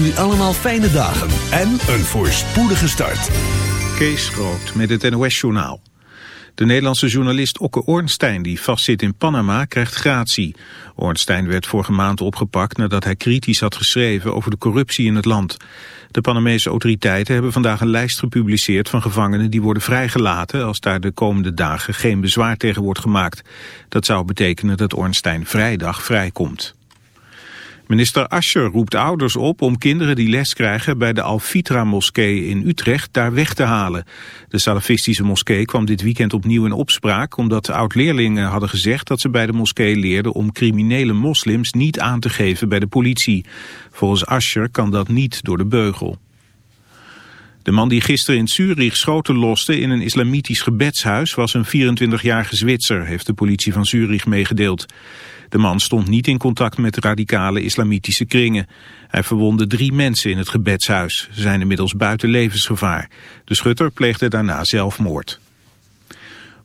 u allemaal fijne dagen en een voorspoedige start. Kees Groot met het NOS-journaal. De Nederlandse journalist Okke Ornstein, die vastzit in Panama, krijgt gratie. Ornstein werd vorige maand opgepakt nadat hij kritisch had geschreven over de corruptie in het land. De Panamese autoriteiten hebben vandaag een lijst gepubliceerd van gevangenen die worden vrijgelaten als daar de komende dagen geen bezwaar tegen wordt gemaakt. Dat zou betekenen dat Ornstein vrijdag vrijkomt. Minister Ascher roept ouders op om kinderen die les krijgen bij de Al-Fitra-moskee in Utrecht daar weg te halen. De salafistische moskee kwam dit weekend opnieuw in opspraak omdat oud-leerlingen hadden gezegd dat ze bij de moskee leerden om criminele moslims niet aan te geven bij de politie. Volgens Ascher kan dat niet door de beugel. De man die gisteren in Zurich schoten loste in een islamitisch gebedshuis was een 24-jarige Zwitser, heeft de politie van Zurich meegedeeld. De man stond niet in contact met radicale islamitische kringen. Hij verwonde drie mensen in het gebedshuis. Ze zijn inmiddels buiten levensgevaar. De schutter pleegde daarna zelfmoord.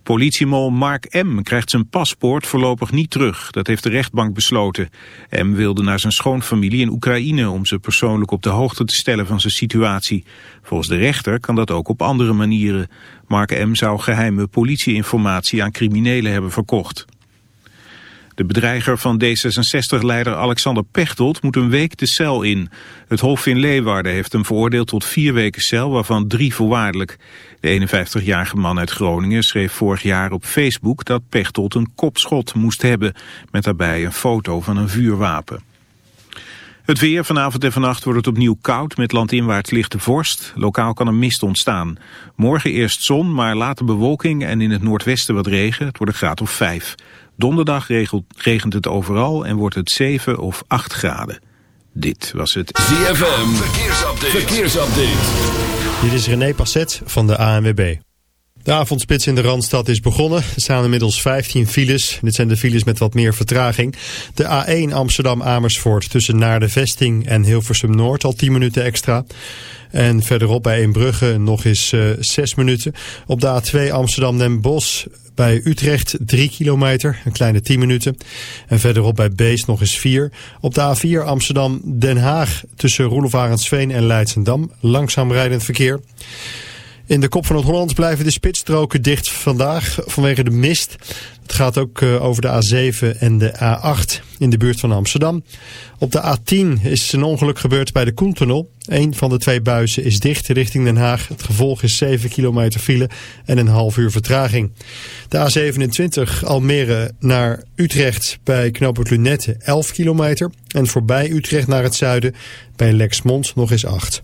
Politiemol Mark M. krijgt zijn paspoort voorlopig niet terug. Dat heeft de rechtbank besloten. M. wilde naar zijn schoonfamilie in Oekraïne... om ze persoonlijk op de hoogte te stellen van zijn situatie. Volgens de rechter kan dat ook op andere manieren. Mark M. zou geheime politieinformatie aan criminelen hebben verkocht. De bedreiger van D66-leider Alexander Pechtold moet een week de cel in. Het Hof in Leeuwarden heeft hem veroordeeld tot vier weken cel, waarvan drie voorwaardelijk. De 51-jarige man uit Groningen schreef vorig jaar op Facebook dat Pechtold een kopschot moest hebben, met daarbij een foto van een vuurwapen. Het weer, vanavond en vannacht wordt het opnieuw koud met landinwaarts lichte vorst. Lokaal kan er mist ontstaan. Morgen eerst zon, maar later bewolking en in het noordwesten wat regen. Het wordt een graad of 5. Donderdag regent het overal en wordt het 7 of 8 graden. Dit was het ZFM Verkeersupdate. Verkeersupdate. Dit is René Passet van de ANWB. De avondspits in de Randstad is begonnen. Er staan inmiddels 15 files. Dit zijn de files met wat meer vertraging. De A1 Amsterdam-Amersfoort tussen Naar de Vesting en Hilversum Noord al 10 minuten extra. En verderop bij Eembrugge nog eens uh, eh, 6 minuten. Op de A2 Amsterdam-Den Bosch bij Utrecht 3 kilometer, een kleine 10 minuten. En verderop bij Beest nog eens 4. Op de A4 Amsterdam-Den Haag tussen Roelof en Leidsendam. Langzaam rijdend verkeer. In de kop van het Holland blijven de spitsstroken dicht vandaag vanwege de mist. Het gaat ook eh, over de A7 en de A8 in de buurt van Amsterdam. Op de A10 is een ongeluk gebeurd bij de Koentunnel. Een van de twee buizen is dicht richting Den Haag. Het gevolg is 7 kilometer file en een half uur vertraging. De A27 Almere naar Utrecht bij knooppunt Lunette 11 kilometer. En voorbij Utrecht naar het zuiden bij Lexmond nog eens 8.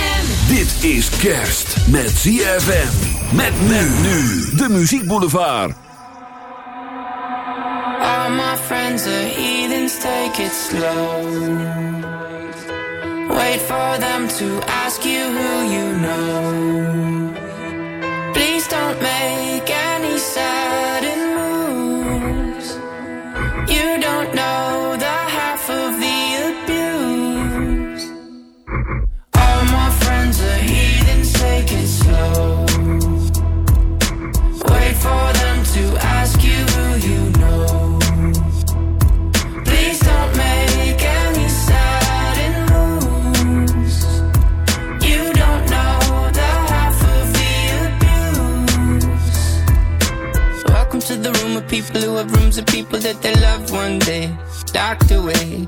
Dit is kerst met ZFM. Met men nu. De Muziek Boulevard. All my friends are heathens, take it slow. Wait for them to ask you who you know. for them to ask you who you know. Welcome to the room of people who have rooms of people that they love one day, docked away.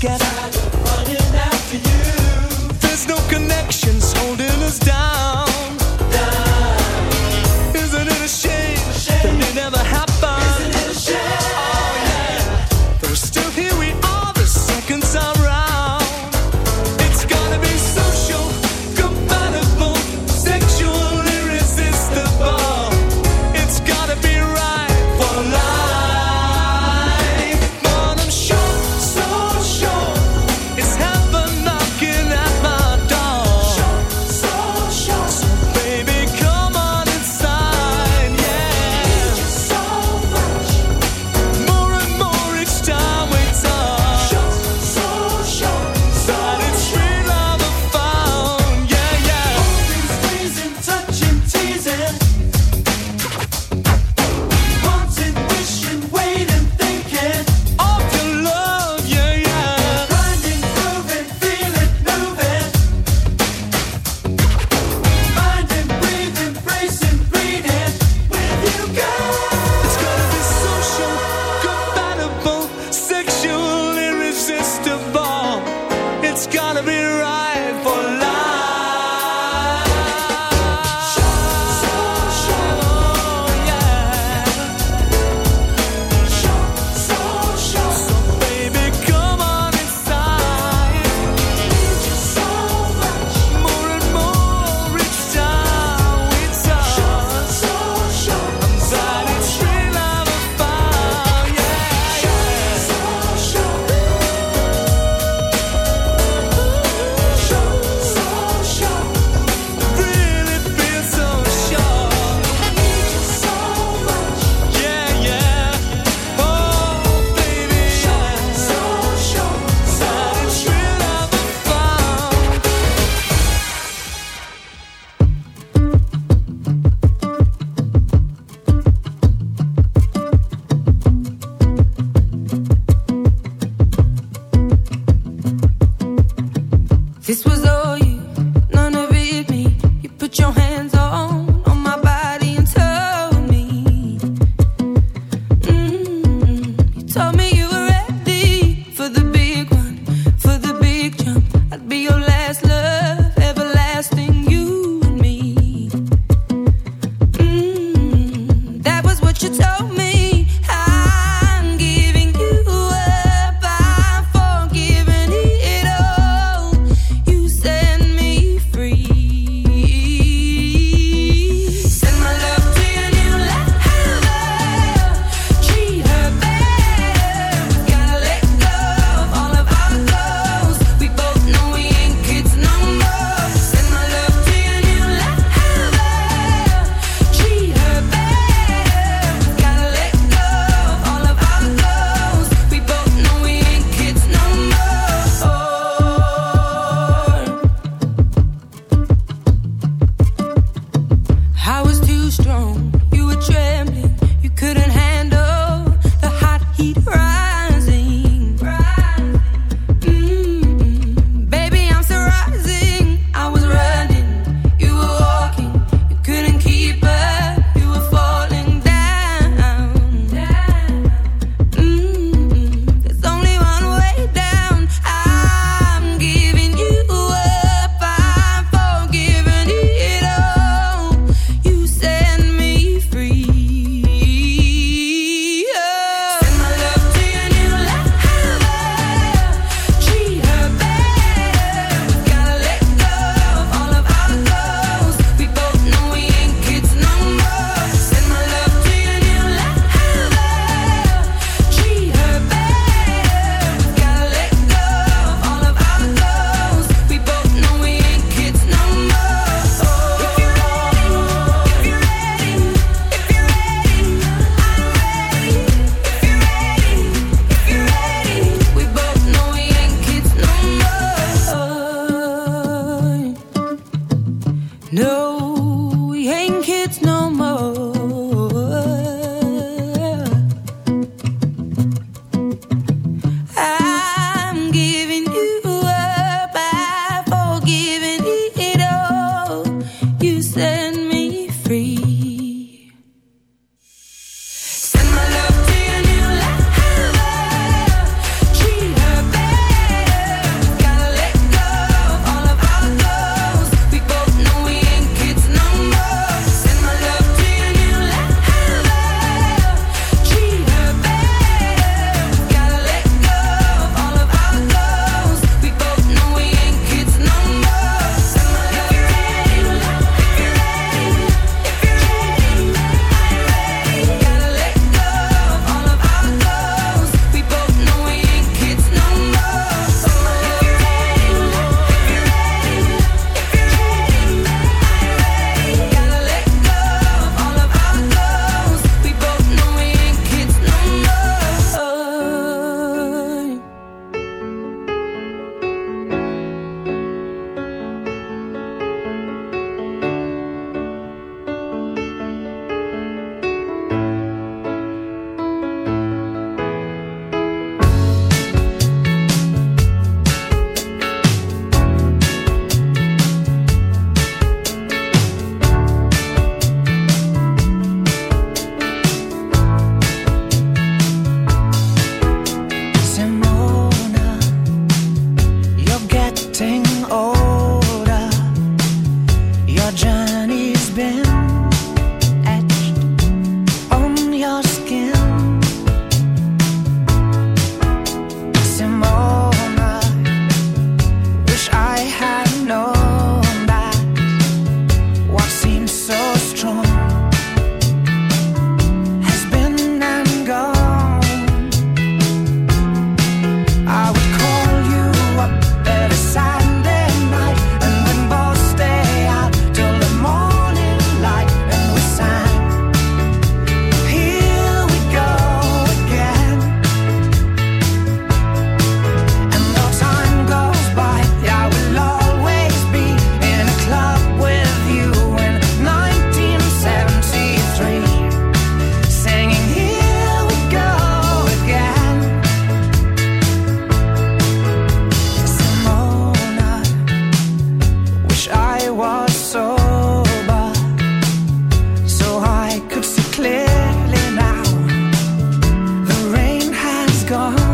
together. There's no connections holding.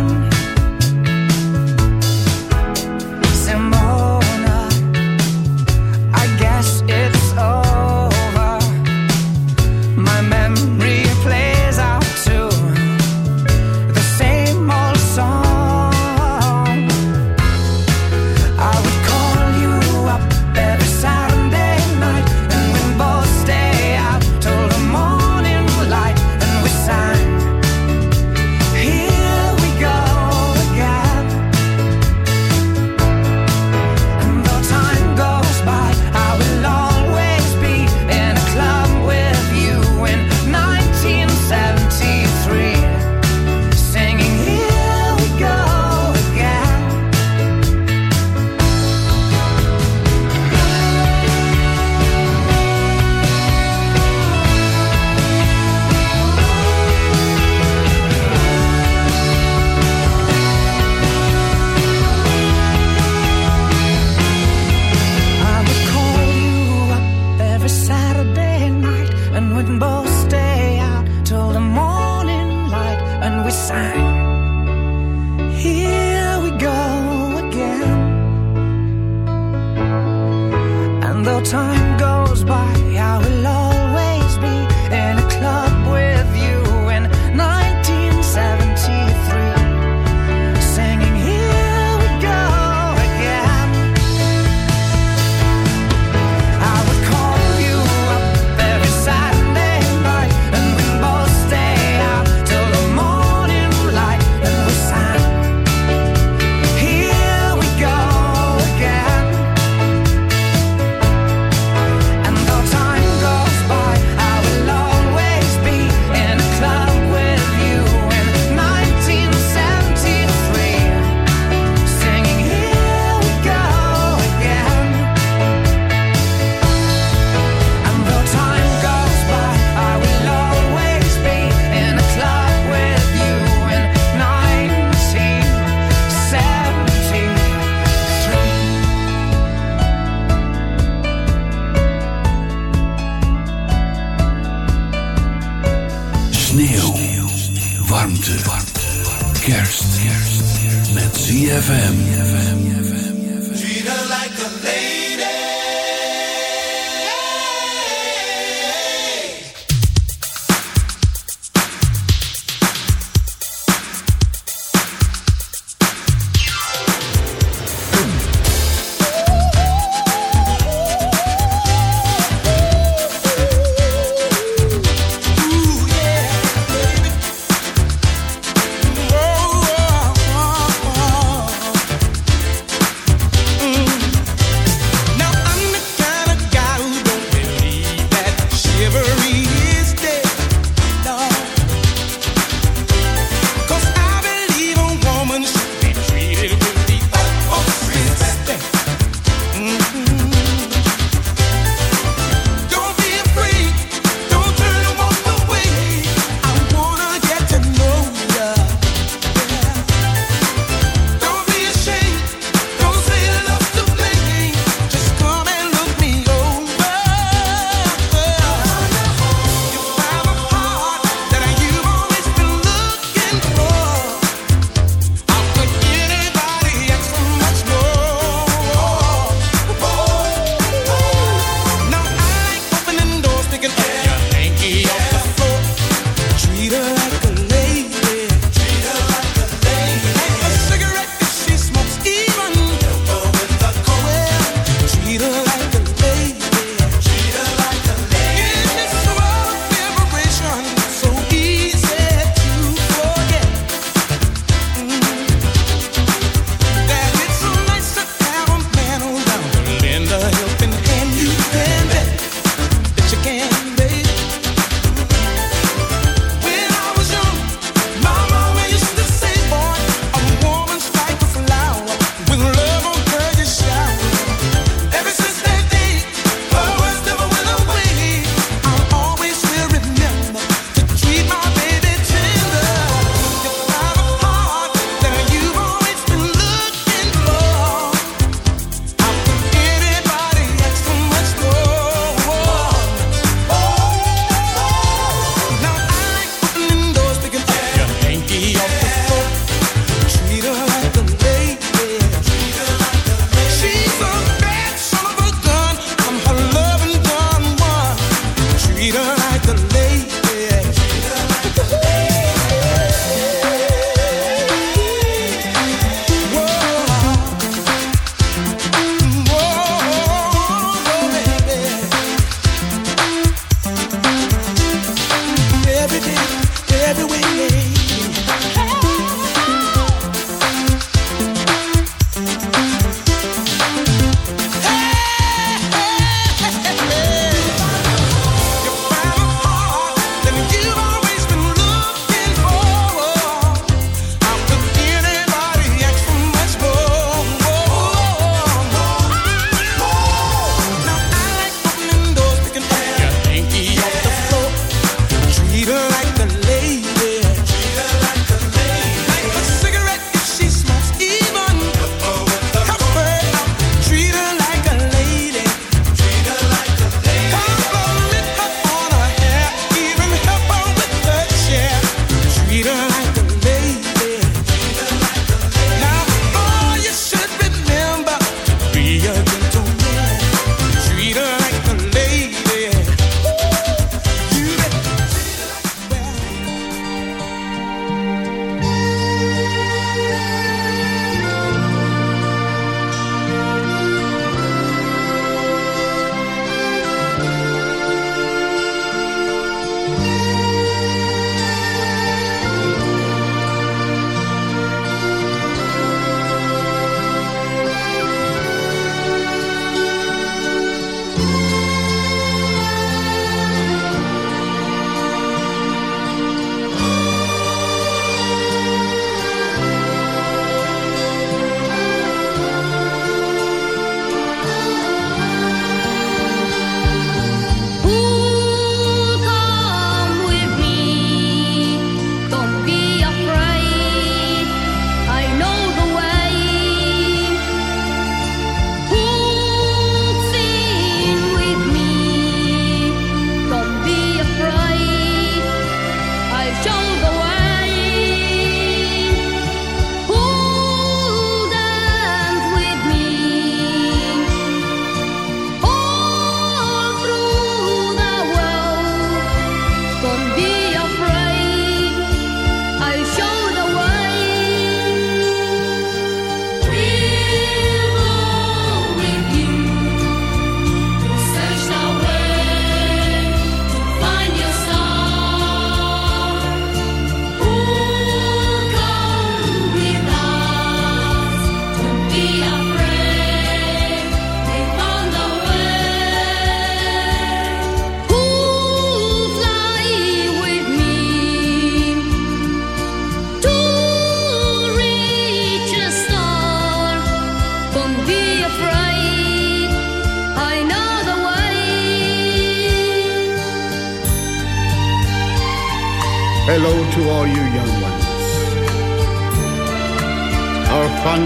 one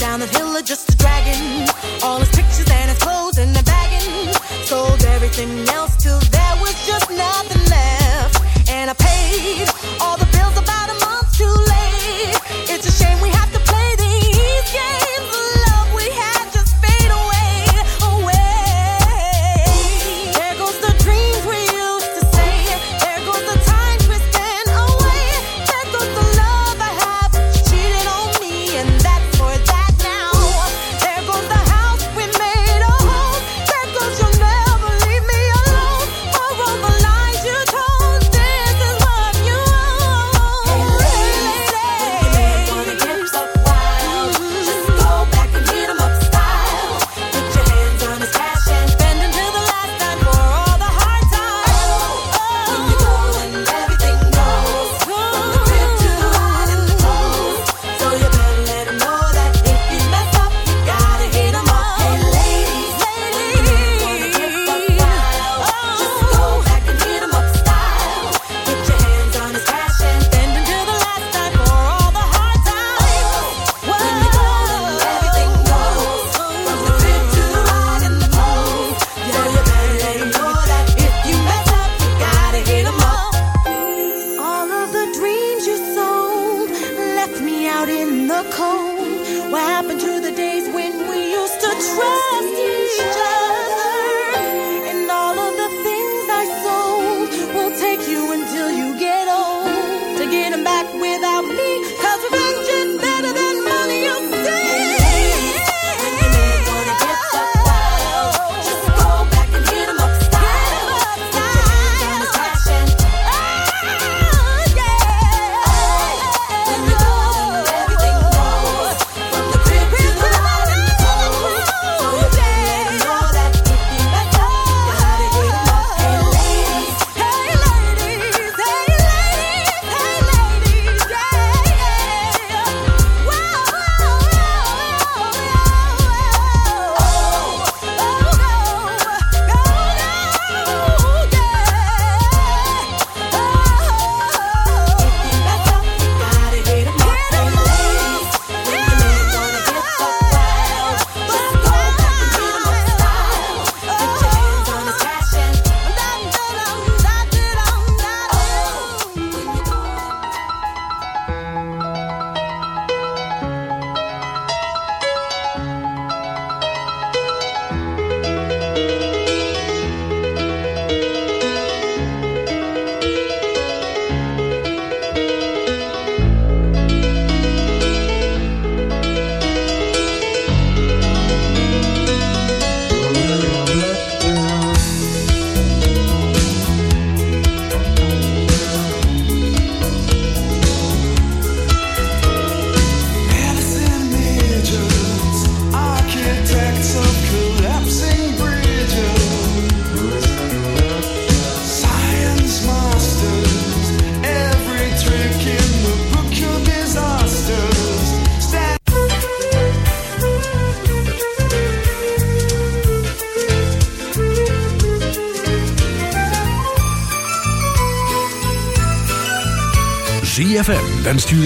Down the hill of just a dragon. All his pictures and his clothes in the bagging. Sold everything